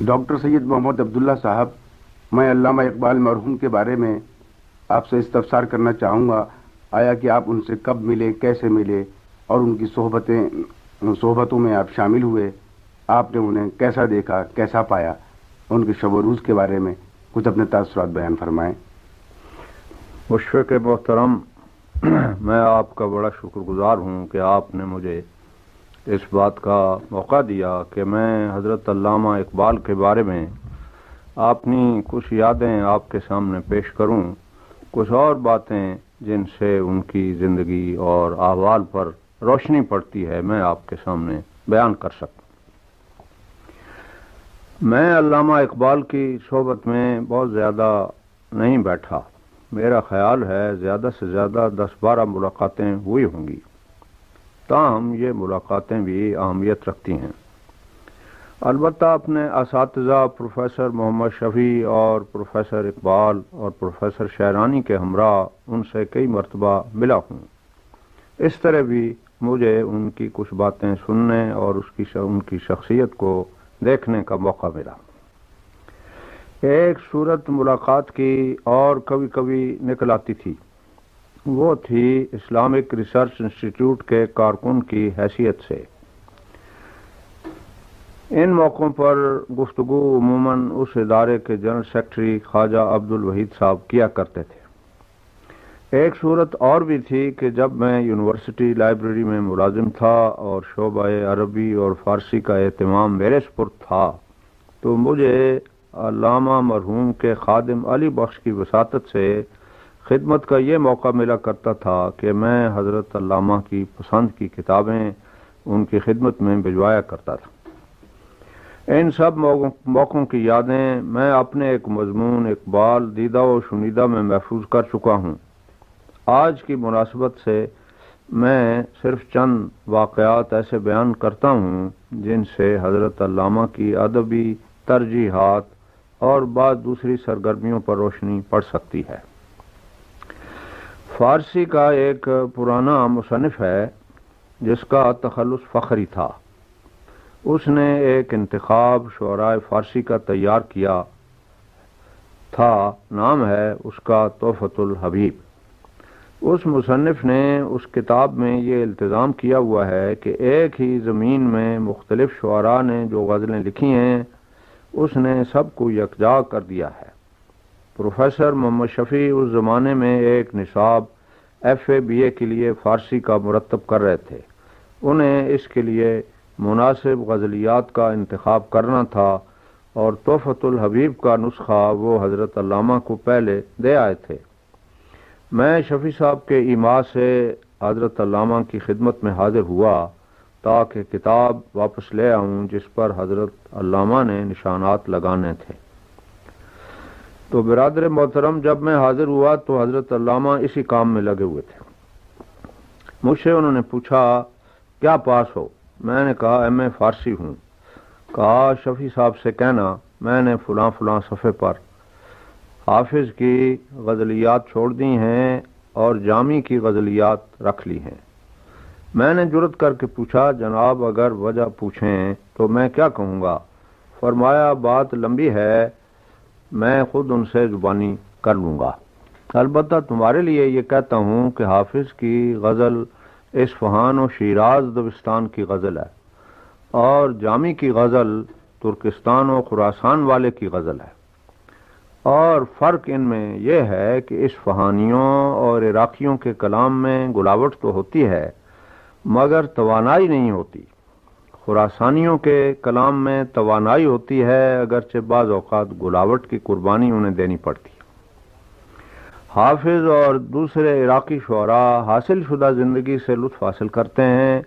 Doctor سید محمد عبداللہ صاحب، میں علامہ اقبال مرحوم کے بارے میں آپ سے استفسار کرنا چاہوں گا، آیا کہ آپ ان سے کب ملے، کیسے ملے اور ان کی صحبتیں، صحبتوں میں آپ شامل ہوئے، آپ نے انہیں کیسا دیکھا، کیسا پایا؟ ان کے شب و روز کے بارے میں کچھ اپنے تاثرات بیان فرمائیں۔ مشفق محترم، میں آپ کا بڑا شکر گزار ہوں کہ آپ نے مجھے اس بات کا موقع دیا کہ میں حضرت علامہ اقبال کے بارے میں اپنی کچھ یادیں آپ کے سامنے پیش کروں۔ کچھ اور باتیں جن سے ان کی زندگی اور احوال پر روشنی پڑتی ہے میں آپ کے سامنے بیان کر سکوں میں علامہ اقبال کی صحبت میں بہت زیادہ نہیں بیٹھا۔ میرا خیال ہے زیادہ سے زیادہ دس بارہ ملاقاتیں ہوئی ہوں گی۔ تاہم یہ ملاقاتیں بھی اہمیت رکھتی ہیں۔ البتہ اپنے اساتذہ پروفیسر محمد شفیع اور پروفیسر اقبال اور پروفیسر شہرانی کے ہمراہ ان سے کئی مرتبہ ملا ہوں۔ اس طرح بھی مجھے ان کی کچھ باتیں سننے اور اس کی ان کی شخصیت کو دیکھنے کا موقع ملا۔ ایک صورت ملاقات کی اور کبھی کبھی نکل آتی تھی۔ وہ تھی اسلامک ریسرچ انسٹیٹیوٹ کے کارکن کی حیثیت سے۔ ان موقعوں پر گفتگو عموماً اس ادارے کے جنرل سیکرٹری خواجہ عبد الوحید صاحب کیا کرتے تھے۔ ایک صورت اور بھی تھی کہ جب میں یونیورسٹی لائبریری میں ملازم تھا اور شعبہ عربی اور فارسی کا اہتمام میرے سپرد تھا، تو مجھے علامہ مرحوم کے خادم علی بخش کی وساطت سے خدمت کا یہ موقع ملا کرتا تھا کہ میں حضرت علامہ کی پسند کی کتابیں ان کی خدمت میں بھجوایا کرتا تھا۔ ان سب موقعوں کی یادیں میں اپنے ایک مضمون اقبال دیدہ و شنیدہ میں محفوظ کر چکا ہوں۔ آج کی مناسبت سے میں صرف چند واقعات ایسے بیان کرتا ہوں جن سے حضرت علامہ کی ادبی ترجیحات اور بعض دوسری سرگرمیوں پر روشنی پڑ سکتی ہے۔ فارسی کا ایک پرانا مصنف ہے، جس کا تخلص فخری تھا۔ اس نے ایک انتخاب شعراء فارسی کا تیار کیا۔ تھا، نام ہے اس کا توفت الحبیب۔ اس مصنف نے اس کتاب میں یہ التظام کیا ہوا ہے کہ ایک ہی زمین میں مختلف شعراء نے جو غزلیں لکھی ہیں، اس نے سب کو یکجا کر دیا ہے۔ پروفیسر محمد شفیع اس زمانے میں ایک نصاب ایف اے بی اے کے لیے فارسی کا مرتب کر رہے تھے۔ انہیں اس کے لیے مناسب غزلیات کا انتخاب کرنا تھا اور توفت الحبیب کا نسخہ وہ حضرت علامہ کو پہلے دے آئے تھے۔ میں شفیع صاحب کے ایما سے حضرت علامہ کی خدمت میں حاضر ہوا تاکہ کتاب واپس لے آؤں جس پر حضرت علامہ نے نشانات لگانے تھے۔ تو برادر محترم، جب میں حاضر ہوا تو حضرت علامہ اسی کام میں لگے ہوئے تھے۔ مجھ سے انہوں نے پوچھا، کیا پاس ہو؟ میں نے کہا، ایم اے فارسی ہوں۔ کہا، شفیع صاحب سے کہنا، میں نے فلاں فلاں صفحے پر۔ حافظ کی غزلیات چھوڑ دی ہیں اور جامی کی غزلیات رکھ لی ہیں۔ میں نے جرت کر کے پوچھا، جناب، اگر وجہ پوچھیں تو میں کیا کہوں گا؟ فرمایا، بات لمبی ہے میں خود ان سے زبانی کر لوں گا۔ البتہ تمہارے لیے یہ کہتا ہوں کہ حافظ کی غزل اسفہان و شیراز دبستان کی غزل ہے اور جامی کی غزل ترکستان و خراسان والے کی غزل ہے۔ اور فرق ان میں یہ ہے کہ اس فہانیوں اور عراقیوں کے کلام میں گلاوٹ تو ہوتی ہے، مگر توانائی نہیں ہوتی۔ خراسانیوں کے کلام میں توانائی ہوتی ہے، اگرچہ بعض اوقات گلاوٹ کی قربانی انہیں دینی پڑتی۔ حافظ اور دوسرے عراقی شعراء حاصل شدہ زندگی سے لطف حاصل کرتے ہیں۔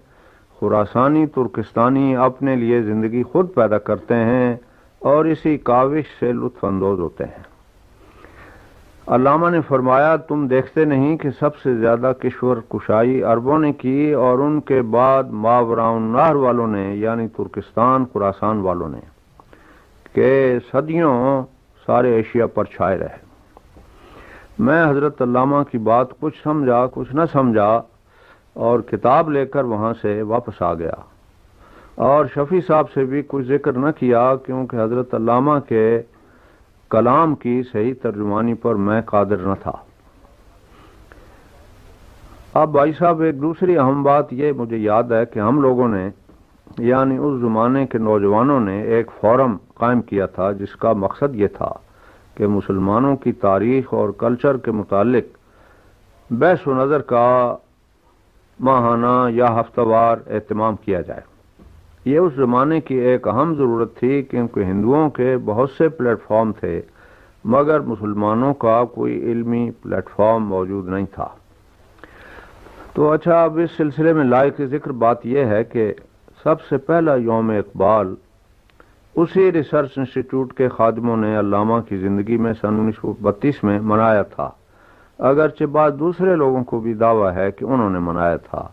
خوراسانی ترکستانی اپنے لیے زندگی خود پیدا کرتے ہیں اور اسی کاوش سے لطف اندوز ہوتے ہیں۔ علامہ نے فرمایا، تم دیکھتے نہیں کہ سب سے زیادہ کشور کشائی عربوں نے کی اور ان کے بعد ماوراؤن نہر والوں نے یعنی ترکستان خوراسان والوں نے، کہ صدیوں سارے ایشیا پر چھائے رہے۔ میں حضرت علامہ کی بات کچھ سمجھا، کچھ نہ سمجھا اور کتاب لے کر وہاں سے واپس آ گیا۔ اور شفیع صاحب سے بھی کچھ ذکر نہ کیا، کیونکہ حضرت علامہ کے کلام کی صحیح ترجمانی پر میں قادر نہ تھا۔ اب بھائی صاحب، ایک دوسری اہم بات یہ مجھے یاد ہے کہ ہم لوگوں نے یعنی اس زمانے کے نوجوانوں نے ایک فورم قائم کیا تھا، جس کا مقصد یہ تھا کہ مسلمانوں کی تاریخ اور کلچر کے متعلق بحث و نظر کا ماہانہ یا ہفتہ وار اہتمام کیا جائے۔ یہ اس زمانے کی ایک اہم ضرورت تھی کیونکہ ہندوؤں کے بہت سے پلیٹ فارم تھے، مگر مسلمانوں کا کوئی علمی پلیٹ فارم موجود نہیں تھا۔ تو اچھا اب اس سلسلے میں لائق ذکر بات یہ ہے کہ سب سے پہلا یوم اقبال، اسی ریسرچ انسٹیٹیوٹ کے خادموں نے علامہ کی زندگی میں سن انیس سو بتیس میں منایا تھا۔ اگرچہ بعض دوسرے لوگوں کو بھی دعویٰ ہے کہ انہوں نے منایا تھا۔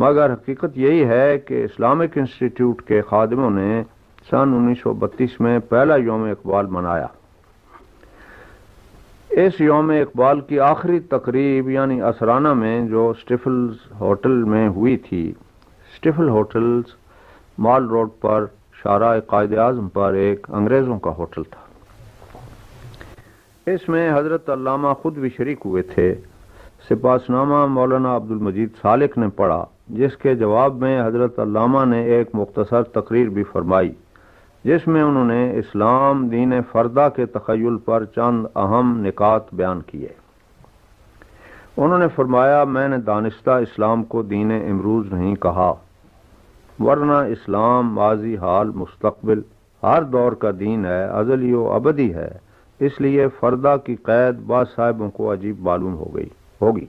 مگر حقیقت یہی ہے کہ اسلامک انسٹیٹیوٹ کے خادموں نے سن انیس سو بتیس میں پہلا یوم اقبال منایا۔ اس یوم اقبال کی آخری تقریب یعنی اسرانہ میں جو اسٹیفلز ہوٹل میں ہوئی تھی۔ اسٹیفل ہوٹلز مال روڈ پر شارع قائد اعظم پر ایک انگریزوں کا ہوٹل تھا۔ اس میں حضرت علامہ خود بھی شریک ہوئے تھے۔ سپاس نامہ مولانا عبد المجید سالک نے پڑھا۔ جس کے جواب میں حضرت علامہ نے ایک مختصر تقریر بھی فرمائی، جس میں انہوں نے اسلام دین فردہ کے تخیل پر چند اہم نکات بیان کیے۔ انہوں نے فرمایا، میں نے دانستہ اسلام کو دین امروز نہیں کہا، ورنہ اسلام ماضی حال مستقبل ہر دور کا دین ہے، ازلی و ابدی ہے، اس لیے فردہ کی قید بعض صاحبوں کو عجیب معلوم ہو گئی، ہوگی۔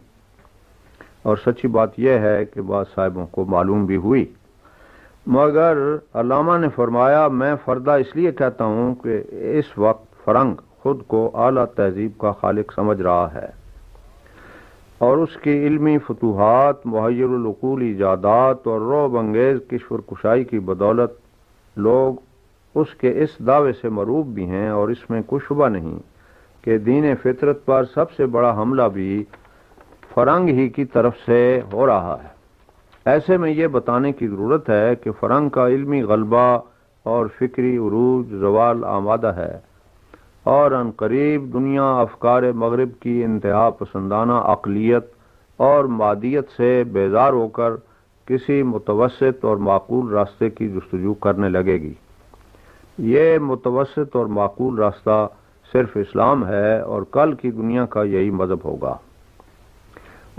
اور سچی بات یہ ہے کہ بعض صاحبوں کو معلوم بھی ہوئی۔ مگر علامہ نے فرمایا، میں فردہ اس لیے کہتا ہوں کہ اس وقت فرنگ خود کو اعلی تہذیب کا خالق سمجھ رہا ہے۔ اور اس کی علمی فتوحات محیر العقول، ایجادات اور روب انگیز کشور کشائی کی بدولت لوگ اس کے اس دعوے سے مروب بھی ہیں اور اس میں کوئی شبہ نہیں کہ دین فطرت پر سب سے بڑا حملہ بھی فرنگ ہی کی طرف سے ہو رہا ہے۔ ایسے میں یہ بتانے کی ضرورت ہے کہ فرنگ کا علمی غلبہ اور فکری عروج زوال آمادہ ہے اور ان قریب دنیا افکار مغرب کی انتہا پسندانہ اقلیت اور مادیت سے بیزار ہو کر کسی متوسط اور معقول راستے کی جستجو کرنے لگے گی۔ یہ متوسط اور معقول راستہ صرف اسلام ہے اور کل کی دنیا کا یہی مذہب ہوگا۔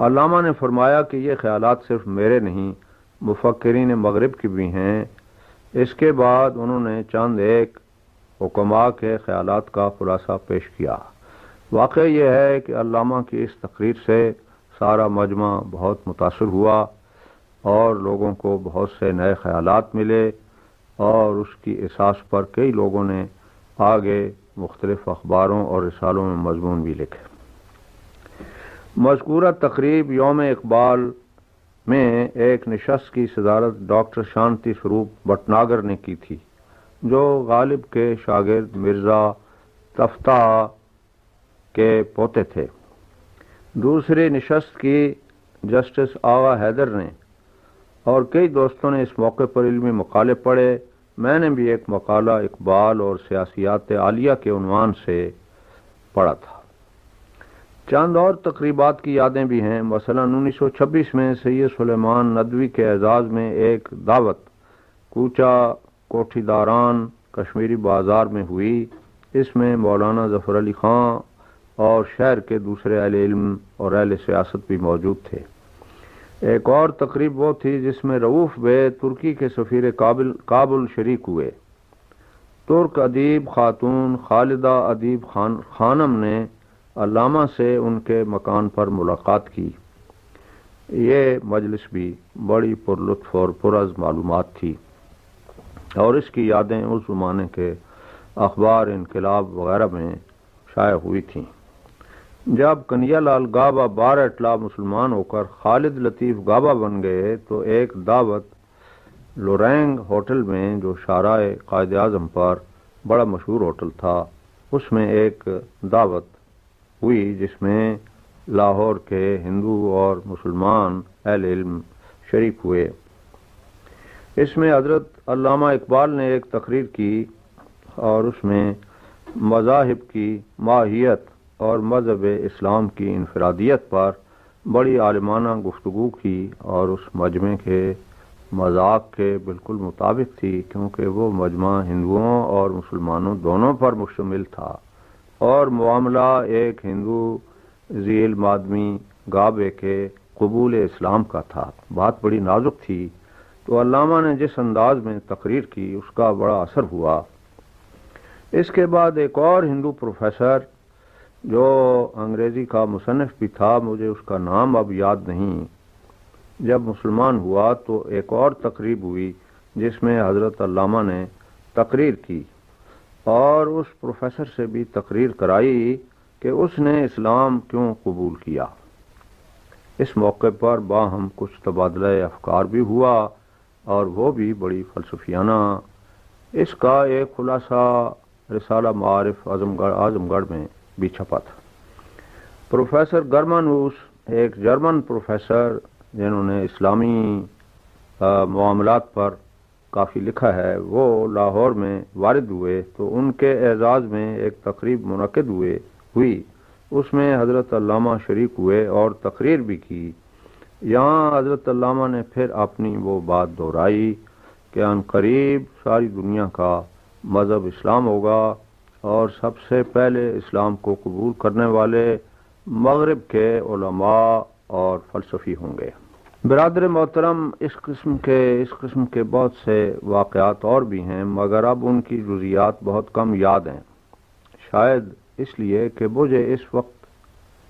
علامہ نے فرمایا کہ یہ خیالات صرف میرے نہیں، مفکرین مغرب کی بھی ہیں۔ اس کے بعد انہوں نے چند ایک حکمہ کے خیالات کا خلاصہ پیش کیا۔ واقع یہ ہے کہ علامہ کی اس تقریر سے سارا مجمع بہت متاثر ہوا اور لوگوں کو بہت سے نئے خیالات ملے اور اس کی احساس پر کئی لوگوں نے آگے مختلف اخباروں اور رسالوں میں مضمون بھی لکھے۔ مذکورہ تقریب یوم اقبال میں ایک نشست کی صدارت ڈاکٹر شانتی سروپ بٹناگر نے کی تھی، جو غالب کے شاگرد مرزا تفتہ کے پوتے تھے۔ دوسری نشست کی جسٹس آغا حیدر نے، اور کئی دوستوں نے اس موقع پر علمی مقالے پڑھے۔ میں نے بھی ایک مقالہ اقبال اور سیاسیات عالیہ کے عنوان سے پڑھا تھا۔ چاند اور تقریبات کی یادیں بھی ہیں۔ مثلا انیس سو چھبیس میں سید سلیمان ندوی کے اعزاز میں ایک دعوت کوچا کوٹھی داران کشمیری بازار میں ہوئی۔ اس میں مولانا ظفر علی خان اور شہر کے دوسرے اہل علم اور اہل سیاست بھی موجود تھے۔ ایک اور تقریب وہ تھی جس میں رعوف بے ترکی کے سفیر کابل کابل شریک ہوئے۔ ترک ادیب خاتون خالدہ ادیب خان، خانم نے علامہ سے ان کے مکان پر ملاقات کی۔ یہ مجلس بھی بڑی پر لطف اور پرز معلومات تھی۔ اور اس کی یادیں اس زمانے کے اخبار انقلاب وغیرہ میں شائع ہوئی تھیں۔ جب کنیا لال گابا بار اٹلا مسلمان ہو کر خالد لطیف گابا بن گئے تو ایک دعوت لورینگ ہوٹل میں جو شارائے قائد اعظم پر بڑا مشہور ہوٹل تھا، اس میں ایک دعوت ہوئی جس میں لاہور کے ہندو اور مسلمان اہل علم شریک ہوئے۔ اس میں حضرت علامہ اقبال نے ایک تقریر کی اور اس میں مذاہب کی ماہیت اور مذہب اسلام کی انفرادیت پر بڑی عالمانہ گفتگو کی اور اس مجمع کے مذاق کے بالکل مطابق تھی، کیونکہ وہ مجمع ہندوؤں اور مسلمانوں دونوں پر مشتمل تھا۔ اور معاملہ ایک ہندو ذیل مادمی گابے کے قبول اسلام کا تھا۔ بات بڑی نازک تھی۔ تو علامہ نے جس انداز میں تقریر کی، اس کا بڑا اثر ہوا۔ اس کے بعد ایک اور ہندو پروفیسر جو انگریزی کا مصنف بھی تھا، مجھے اس کا نام اب یاد نہیں۔ جب مسلمان ہوا تو ایک اور تقریب ہوئی، جس میں حضرت علامہ نے تقریر کی۔ اور اس پروفیسر سے بھی تقریر کرائی کہ اس نے اسلام کیوں قبول کیا۔ اس موقع پر باہم کچھ تبادلہ افکار بھی ہوا اور وہ بھی بڑی فلسفیانہ۔ اس کا ایک خلاصہ رسالہ معارف اعظم گڑھ اعظم گڑھ میں بھی چھپا تھا۔ پروفیسر گرمانوس، ایک جرمن پروفیسر جنہوں نے اسلامی معاملات پر کافی لکھا ہے، وہ لاہور میں وارد ہوئے تو ان کے اعزاز میں ایک تقریب منعقد ہوئے، ہوئی۔ اس میں حضرت علامہ شریک ہوئے اور تقریر بھی کی۔ یہاں حضرت علامہ نے پھر اپنی وہ بات دہرائی کہ ان قریب ساری دنیا کا مذہب اسلام ہوگا اور سب سے پہلے اسلام کو قبول کرنے والے مغرب کے علماء اور فلسفی ہوں گے۔ برادر محترم، اس قسم کے، اس قسم کے بہت سے واقعات اور بھی ہیں، مگر اب ان کی جزیات بہت کم یاد ہیں۔ شاید اس لیے کہ مجھے اس وقت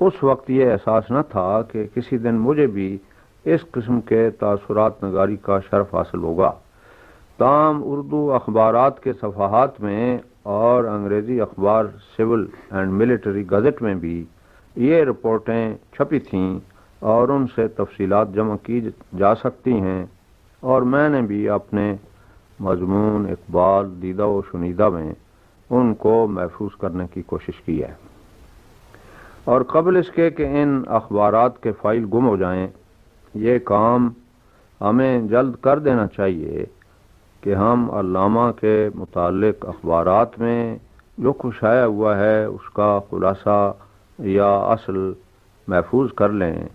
اس وقت یہ احساس نہ تھا کہ کسی دن مجھے بھی اس قسم کے تاثرات نگاری کا شرف حاصل ہوگا۔ تام اردو اخبارات کے صفحات میں اور انگریزی اخبار، سول اینڈ ملٹری گزٹ میں بھی یہ رپورٹیں چھپی تھیں۔ اور ان سے تفصیلات جمع کی جا سکتی ہیں۔ اور میں نے بھی اپنے مضمون اقبال دیدہ و شنیدہ میں ان کو محفوظ کرنے کی کوشش کی ہے۔ اور قبل اس کے کہ ان اخبارات کے فائل گم ہو جائیں، یہ کام ہمیں جلد کر دینا چاہیے کہ ہم علامہ کے متعلق اخبارات میں جو کچھ آیا ہوا ہے، اس کا خلاصہ یا اصل محفوظ کر لیں۔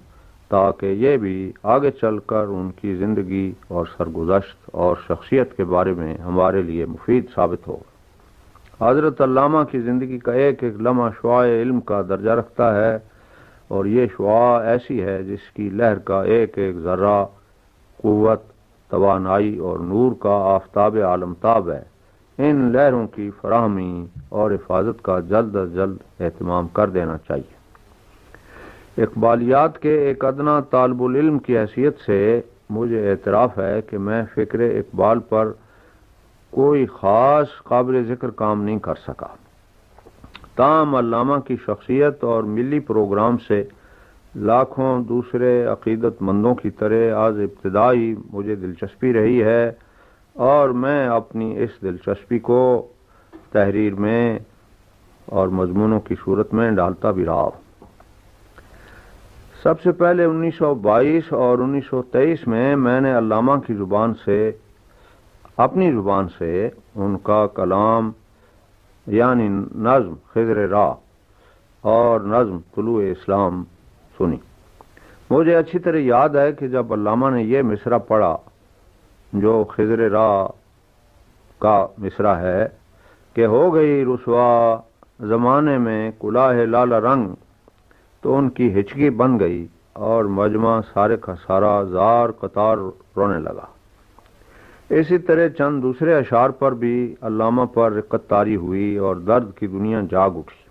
تاکہ یہ بھی آگے چل کر ان کی زندگی اور سرگزشت اور شخصیت کے بارے میں ہمارے لیے مفید ثابت ہو۔ حضرت علامہ کی زندگی کا ایک ایک لمحہ شعاع علم کا درجہ رکھتا ہے اور یہ شعاع ایسی ہے جس کی لہر کا ایک ایک ذرہ قوت، توانائی اور نور کا آفتاب عالمتاب ہے۔ ان لہروں کی فراہمی اور حفاظت کا جلد از جلد اہتمام کر دینا چاہیے۔ اقبالیات کے ایک ادنا طالب العلم کی حیثیت سے مجھے اعتراف ہے کہ میں فکر اقبال پر کوئی خاص قابل ذکر کام نہیں کر سکا۔ تام علامہ کی شخصیت اور ملی پروگرام سے لاکھوں دوسرے عقیدت مندوں کی طرح آج ابتدائی مجھے دلچسپی رہی ہے اور میں اپنی اس دلچسپی کو تحریر میں اور مضمونوں کی صورت میں ڈالتا بھی رہا ہوں۔ سب سے پہلے انیس سو بائیس اور انیس سو تیئیس میں میں نے علامہ کی زبان سے، اپنی زبان سے ان کا کلام یعنی نظم، خضر راہ اور نظم طلوع اسلام سنی۔ مجھے اچھی طرح یاد ہے کہ جب علامہ نے یہ مصرع پڑھا، جو خضر راہ کا مصرع ہے، کہ ہو گئی رسوا، زمانے میں کلاہ لال رنگ تو ان کی ہچکی بن گئی اور مجمع سارے کا سارا زار قطار رونے لگا۔ اسی طرح چند دوسرے اشعار پر بھی علامہ پر رقت تاری ہوئی اور درد کی دنیا جاگ اٹھی۔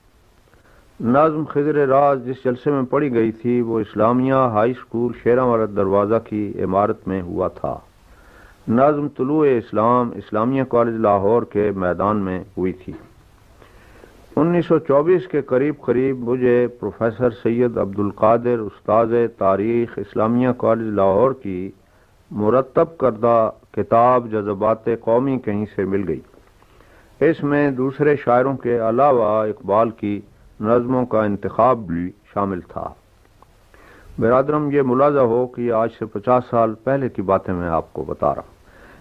نظم خضر راز جس جلسے میں پڑی گئی تھی، وہ اسلامیہ ہائی اسکول شیرا مرد دروازہ کی عمارت میں ہوا تھا۔ نظم طلوع اسلام، اسلامیہ کالج لاہور کے میدان میں ہوئی تھی۔ انیس سو چوبیس کے قریب قریب مجھے پروفیسر سید عبد القادر استاذ تاریخ اسلامیہ کالج لاہور کی مرتب کردہ کتاب جذبات قومی کہیں سے مل گئی۔ اس میں دوسرے شاعروں کے علاوہ اقبال کی نظموں کا انتخاب بھی شامل تھا۔ برادرم، یہ ملازہ ہو کہ آج سے پچاس سال پہلے کی باتیں میں آپ کو بتا رہا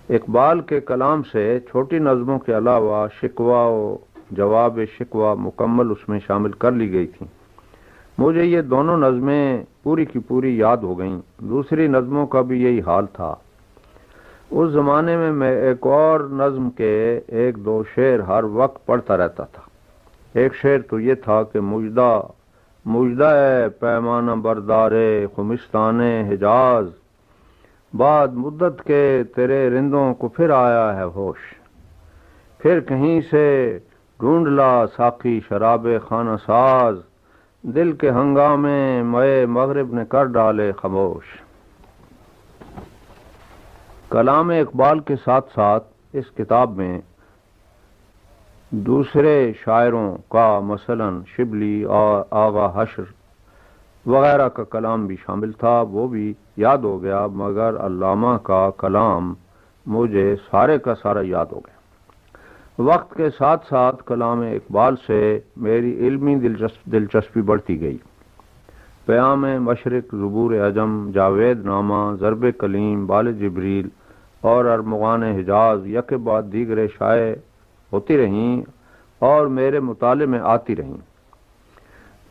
اقبال کے کلام سے چھوٹی نظموں کے علاوہ شکوہ و جواب شکوہ مکمل اس میں شامل کر لی گئی تھی۔ مجھے یہ دونوں نظمیں پوری کی پوری یاد ہو گئیں۔ دوسری نظموں کا بھی یہی حال تھا۔ اس زمانے میں میں ایک اور نظم کے ایک دو شعر ہر وقت پڑھتا رہتا تھا۔ ایک شعر تو یہ تھا کہ مجدہ مجدہ ہے پیمانہ بردار خمستان حجاز، بعد مدت کے تیرے رندوں کو پھر آیا ہے ہوش۔ پھر کہیں سے ڈھونڈ لا ساقی شراب خانہ ساز، دل کے ہنگامے مئے مغرب نے کر ڈالے خاموش۔ کلام اقبال کے ساتھ ساتھ اس کتاب میں دوسرے شاعروں کا مثلا شبلی اور آغا حشر وغیرہ کا کلام بھی شامل تھا، وہ بھی یاد ہو گیا، مگر علامہ کا کلام مجھے سارے کا سارا یاد ہو گیا۔ وقت کے ساتھ ساتھ کلام اقبال سے میری علمی دلچسپی بڑھتی گئی۔ پیام مشرق زبور اعظم، جاوید نامہ، ضرب کلیم، بال جبریل اور ارمغان حجاز، یک بعد دیگر شائع ہوتی رہیں اور میرے مطالعے میں آتی رہیں۔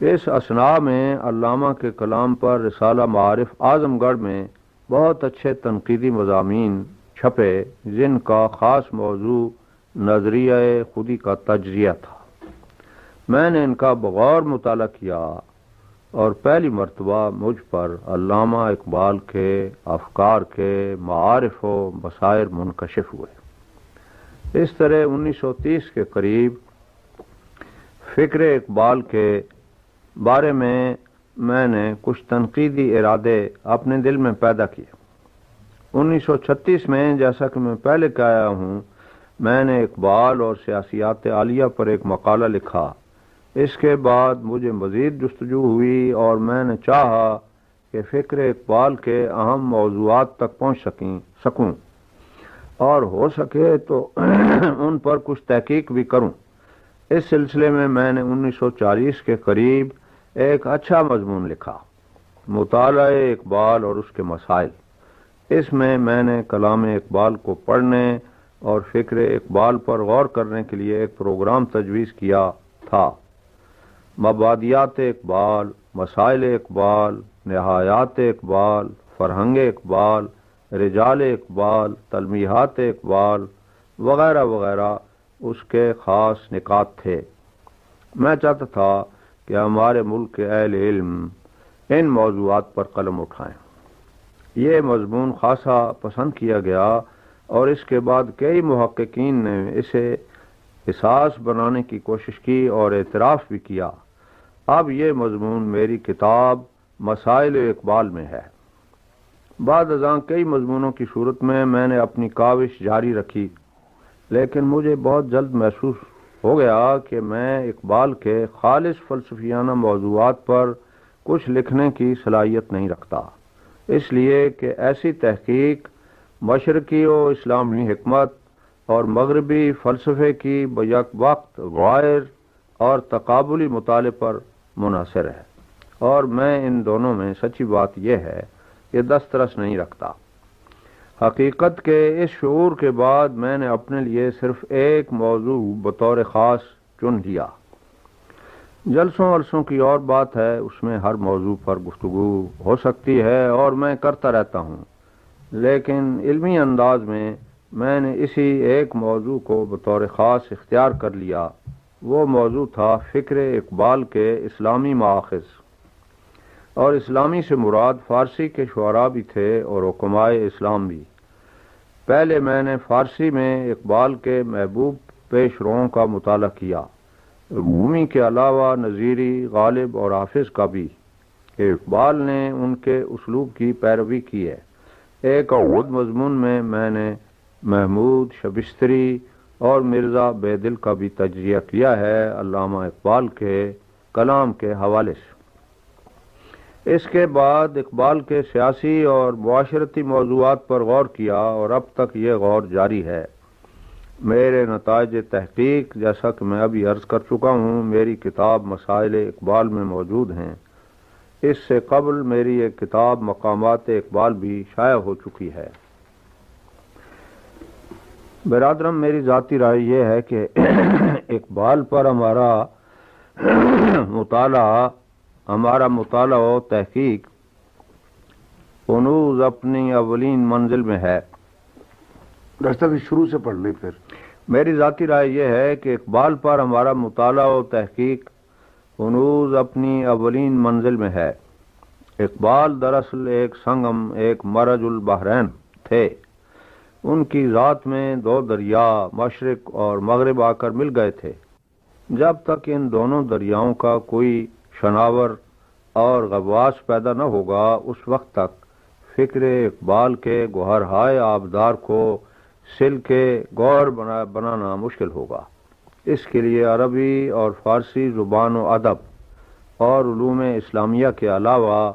اس اسنا میں علامہ کے کلام پر رسالہ معارف اعظم گڑھ میں بہت اچھے تنقیدی مضامین چھپے، جن کا خاص موضوع نظریہ خودی کا تجزیہ تھا۔ میں نے ان کا بغور مطالعہ کیا اور پہلی مرتبہ مجھ پر علامہ اقبال کے افکار کے معارف و مسائر منکشف ہوئے۔ اس طرح انیس سو تیس کے قریب فکر اقبال کے بارے میں میں نے کچھ تنقیدی ارادے اپنے دل میں پیدا کیے۔ انیس سو چھتیس میں جیسا کہ میں پہلے کہا ہوں میں نے اقبال اور سیاسیات عالیہ پر ایک مقالہ لکھا۔ اس کے بعد مجھے مزید جستجو ہوئی اور میں نے چاہا کہ فکر اقبال کے اہم موضوعات تک پہنچ سکیں سکوں۔ اور ہو سکے تو ان پر کچھ تحقیق بھی کروں۔ اس سلسلے میں میں نے انیس سو چالیس کے قریب ایک اچھا مضمون لکھا۔ مطالعہ اقبال اور اس کے مسائل۔ اس میں میں نے کلام اقبال کو پڑھنے اور فکر اقبال پر غور کرنے کے لیے ایک پروگرام تجویز کیا تھا۔ مبادیات اقبال، مسائل اقبال، نہایات اقبال، فرہنگ اقبال، رجال اقبال، تلمیحات اقبال وغیرہ وغیرہ اس کے خاص نکات تھے۔ میں چاہتا تھا کہ ہمارے ملک کے اہل علم ان موضوعات پر قلم اٹھائیں۔ یہ مضمون خاصا پسند کیا گیا اور اس کے بعد کئی محققین نے اسے احساس بنانے کی کوشش کی اور اعتراف بھی کیا۔ اب یہ مضمون میری کتاب مسائل اقبال میں ہے۔ بعد ازاں کئی مضمونوں کی صورت میں میں نے اپنی کاوش جاری رکھی، لیکن مجھے بہت جلد محسوس ہو گیا کہ میں اقبال کے خالص فلسفیانہ موضوعات پر کچھ لکھنے کی صلاحیت نہیں رکھتا۔ اس لیے کہ ایسی تحقیق مشرقی و اسلامی حکمت اور مغربی فلسفے کی بیک وقت غائر اور تقابلی مطالعے پر منحصر ہے۔ اور میں ان دونوں میں سچی بات یہ ہے کہ دسترس نہیں رکھتا۔ حقیقت کے اس شعور کے بعد میں نے اپنے لیے صرف ایک موضوع بطور خاص چن لیا۔ جلسوں ولسوں کی اور بات ہے، اس میں ہر موضوع پر گفتگو ہو سکتی ہے اور میں کرتا رہتا ہوں۔ لیکن علمی انداز میں میں نے اسی ایک موضوع کو بطور خاص اختیار کر لیا۔ وہ موضوع تھا فکر اقبال کے اسلامی ماخذ اور اسلامی سے مراد فارسی کے شعراء بھی تھے اور حکمائے اسلام بھی۔ پہلے میں نے فارسی میں اقبال کے محبوب پیش روؤں کا مطالعہ کیا۔ بھومی کے علاوہ نظیری غالب اور حافظ کا بھی۔ کہ اقبال نے ان کے اسلوب کی پیروی کی ہے۔ ایک اور مضمون میں میں نے محمود شبستری اور مرزا بے دل کا بھی تجزیہ کیا ہے علامہ اقبال کے کلام کے حوالے سے۔ اس کے بعد اقبال کے سیاسی اور معاشرتی موضوعات پر غور کیا اور اب تک یہ غور جاری ہے۔ میرے نتائج تحقیق، جیسا کہ میں ابھی عرض کر چکا ہوں، میری کتاب مسائل اقبال میں موجود ہیں۔ اس سے قبل میری ایک کتاب مقامات اقبال بھی شائع ہو چکی ہے۔ برادرم میری ذاتی رائے یہ ہے کہ اقبال پر ہمارا مطالعہ ہمارا مطالعہ و تحقیق انوز اپنی اولین منزل میں ہے۔ ڈاکٹر شروع سے پڑھ لیں پھر۔ میری ذاتی رائے یہ ہے کہ اقبال پر ہمارا مطالعہ و تحقیق انوز اپنی اولین منزل میں ہے۔ اقبال دراصل ایک سنگم، ایک مرج البحرین تھے۔ ان کی ذات میں دو دریا، مشرق اور مغرب آ کر مل گئے تھے۔ جب تک ان دونوں دریاؤں کا کوئی شناور اور غواس پیدا نہ ہوگا، اس وقت تک فکر اقبال کے گوہر ہائے آبدار کو سل کے گور بنانا مشکل ہوگا۔ اس کے لیے عربی اور فارسی زبان و ادب اور علوم اسلامیہ کے علاوہ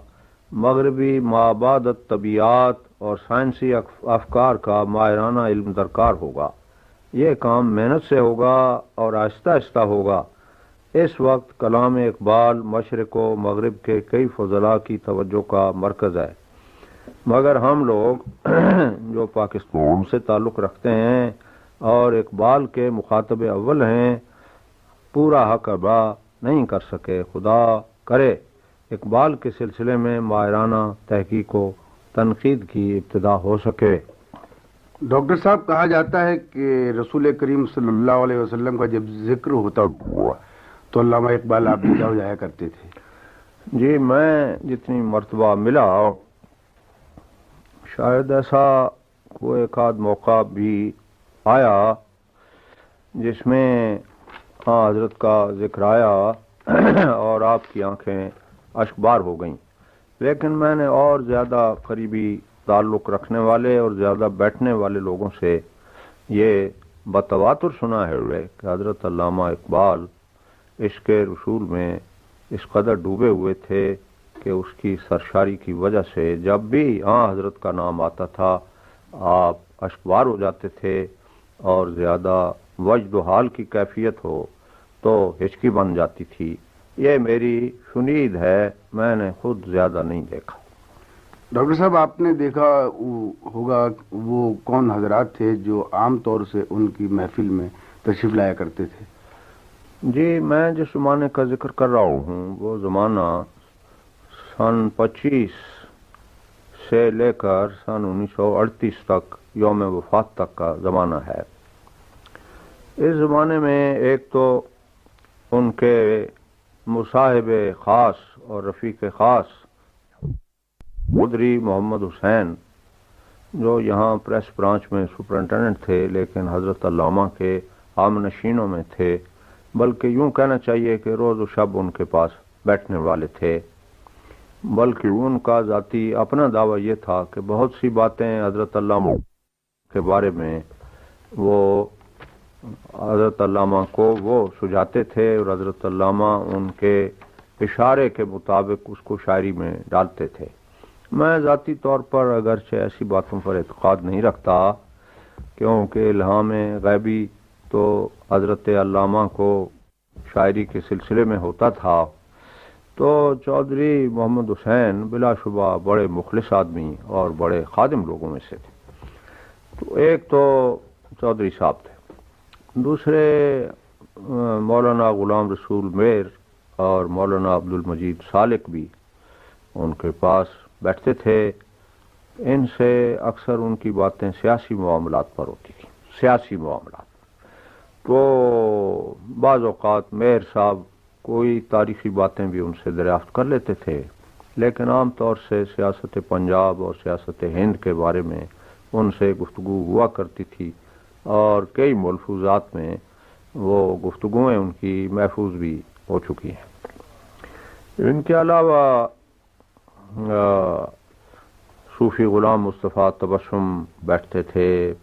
مغربی مابادت طبیعت اور سائنسی افکار کا ماہرانہ علم درکار ہوگا۔ یہ کام محنت سے ہوگا اور آہستہ آہستہ ہوگا۔ اس وقت کلام اقبال مشرق و مغرب کے کئی فضلاء کی توجہ کا مرکز ہے۔ مگر ہم لوگ جو پاکستان سے تعلق رکھتے ہیں اور اقبال کے مخاطب اول ہیں پورا حق ابا نہیں کر سکے خدا کرے۔ اقبال کے سلسلے میں ماہرانہ تحقیق و تنقید کی ابتدا ہو سکے۔ ڈاکٹر صاحب کہا جاتا ہے کہ رسول کریم صلی اللہ علیہ وسلم کا جب ذکر ہوتا ہوا تو علامہ اقبال آپ جا جایا کرتے تھے۔ جی میں جتنی مرتبہ ملا شاید ایسا کوئی ایک آدھ موقع بھی آیا جس میں ہاں حضرت کا ذکر آیا اور آپ کی آنکھیں اشکبار ہو گئیں۔ لیکن میں نے اور زیادہ قریبی تعلق رکھنے والے اور زیادہ بیٹھنے والے لوگوں سے یہ بتواتر سنا ہے ہوئے کہ حضرت علامہ اقبال اس کے رسول میں اس قدر ڈوبے ہوئے تھے کہ اس کی سرشاری کی وجہ سے جب بھی ہاں حضرت کا نام آتا تھا، آپ اشکوار ہو جاتے تھے۔ اور زیادہ وجد و حال کی کیفیت ہو تو ہچکی بن جاتی تھی۔ یہ میری شنید ہے میں نے خود زیادہ نہیں دیکھا۔ ڈاکٹر صاحب آپ نے دیکھا ہوگا وہ کون حضرات تھے جو عام طور سے ان کی محفل میں تشریف لایا کرتے تھے؟ جی میں جس زمانے کا ذکر کر رہا ہوں وہ زمانہ سن پچیس سے لے کر سن انیس سو اڑتیس تک یوم وفات تک کا زمانہ ہے۔ اس زمانے میں ایک تو ان کے مصاحب خاص اور رفیق خاص قدری محمد حسین، جو یہاں پریس برانچ میں سپرنٹینڈنٹ تھے، لیکن حضرت علامہ کے عام نشینوں میں تھے۔ بلکہ یوں کہنا چاہیے کہ روز و شب ان کے پاس بیٹھنے والے تھے۔ بلکہ ان کا ذاتی اپنا دعویٰ یہ تھا کہ بہت سی باتیں حضرت علامہ کے بارے میں وہ حضرت علامہ کو وہ سجاتے تھے اور حضرت علامہ ان کے اشارے کے مطابق اس کو شاعری میں ڈالتے تھے۔ میں ذاتی طور پر اگرچہ ایسی باتوں پر اعتقاد نہیں رکھتا، کیونکہ الہام غیبی تو حضرت علامہ کو شاعری کے سلسلے میں ہوتا تھا۔ تو چودھری محمد حسین بلا شبہ بڑے مخلص آدمی اور بڑے خادم لوگوں میں سے تھے۔ تو ایک تو چودھری صاحب تھے۔ دوسرے مولانا غلام رسول میر اور مولانا عبد المجید سالک بھی ان کے پاس بیٹھتے تھے۔ ان سے اکثر ان کی باتیں سیاسی معاملات پر ہوتی تھیں۔ سیاسی معاملات۔ تو بعض اوقات میر صاحب کوئی تاریخی باتیں بھی ان سے دریافت کر لیتے تھے، لیکن عام طور سے سیاست پنجاب اور سیاست ہند کے بارے میں ان سے گفتگو ہوا کرتی تھی اور کئی ملفوظات میں وہ گفتگویں ان کی محفوظ بھی ہو چکی ہیں۔ ان کے علاوہ صوفی غلام مصطفیٰ تبسم بیٹھتے تھے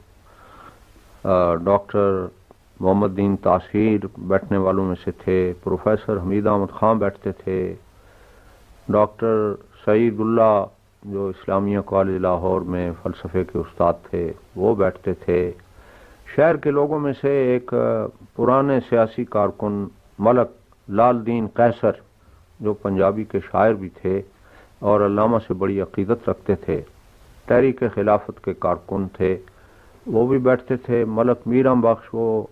ڈاکٹر محمد دین تاثیر بیٹھنے والوں میں سے تھے، پروفیسر حمید احمد خان بیٹھتے تھے، ڈاکٹر سعید اللہ جو اسلامیہ کالج لاہور میں فلسفے کے استاد تھے، وہ بیٹھتے تھے۔ شہر کے لوگوں میں سے ایک پرانے سیاسی کارکن ملک لال دین قیصر، جو پنجابی کے شاعر بھی تھے اور علامہ سے بڑی عقیدت رکھتے تھے، تحریک خلافت کے کارکن تھے۔ وہ بھی بیٹھتے تھے۔ ملک میرام بخش، وہ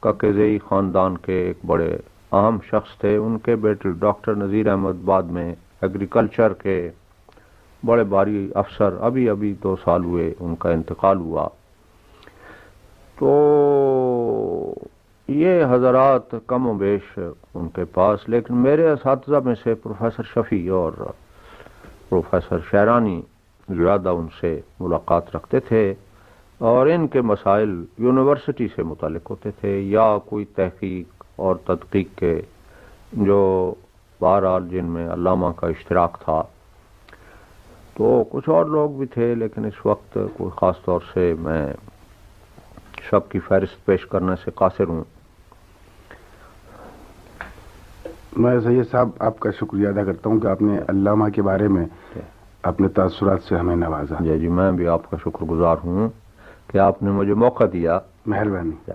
ککزئی خاندان کے ایک بڑے اہم شخص تھے۔ ان کے بیٹے ڈاکٹر نذیر احمد بعد میں ایگریکلچر کے بڑے باری افسر ابھی ابھی دو سال ہوئے، ان کا انتقال ہوا۔ تو یہ حضرات کم و بیش ان کے پاس، لیکن میرے اساتذہ میں سے پروفیسر شفیع اور پروفیسر شیرانی زیادہ ان سے ملاقات رکھتے تھے اور ان کے مسائل یونیورسٹی سے متعلق ہوتے تھے، یا کوئی تحقیق اور تدقیق کے جو بہرحال جن میں علامہ کا اشتراک تھا۔ تو کچھ اور لوگ بھی تھے لیکن اس وقت کوئی خاص طور سے میں سب کی فہرست پیش کرنے سے قاصر ہوں۔ میں سید صاحب آپ کا شکریہ ادا کرتا ہوں کہ آپ نے علامہ کے بارے میں اپنے تاثرات سے ہمیں نوازا۔ جی جی میں بھی آپ کا شکر گزار ہوں کہ آپ نے مجھے موقع دیا۔ مہربانی۔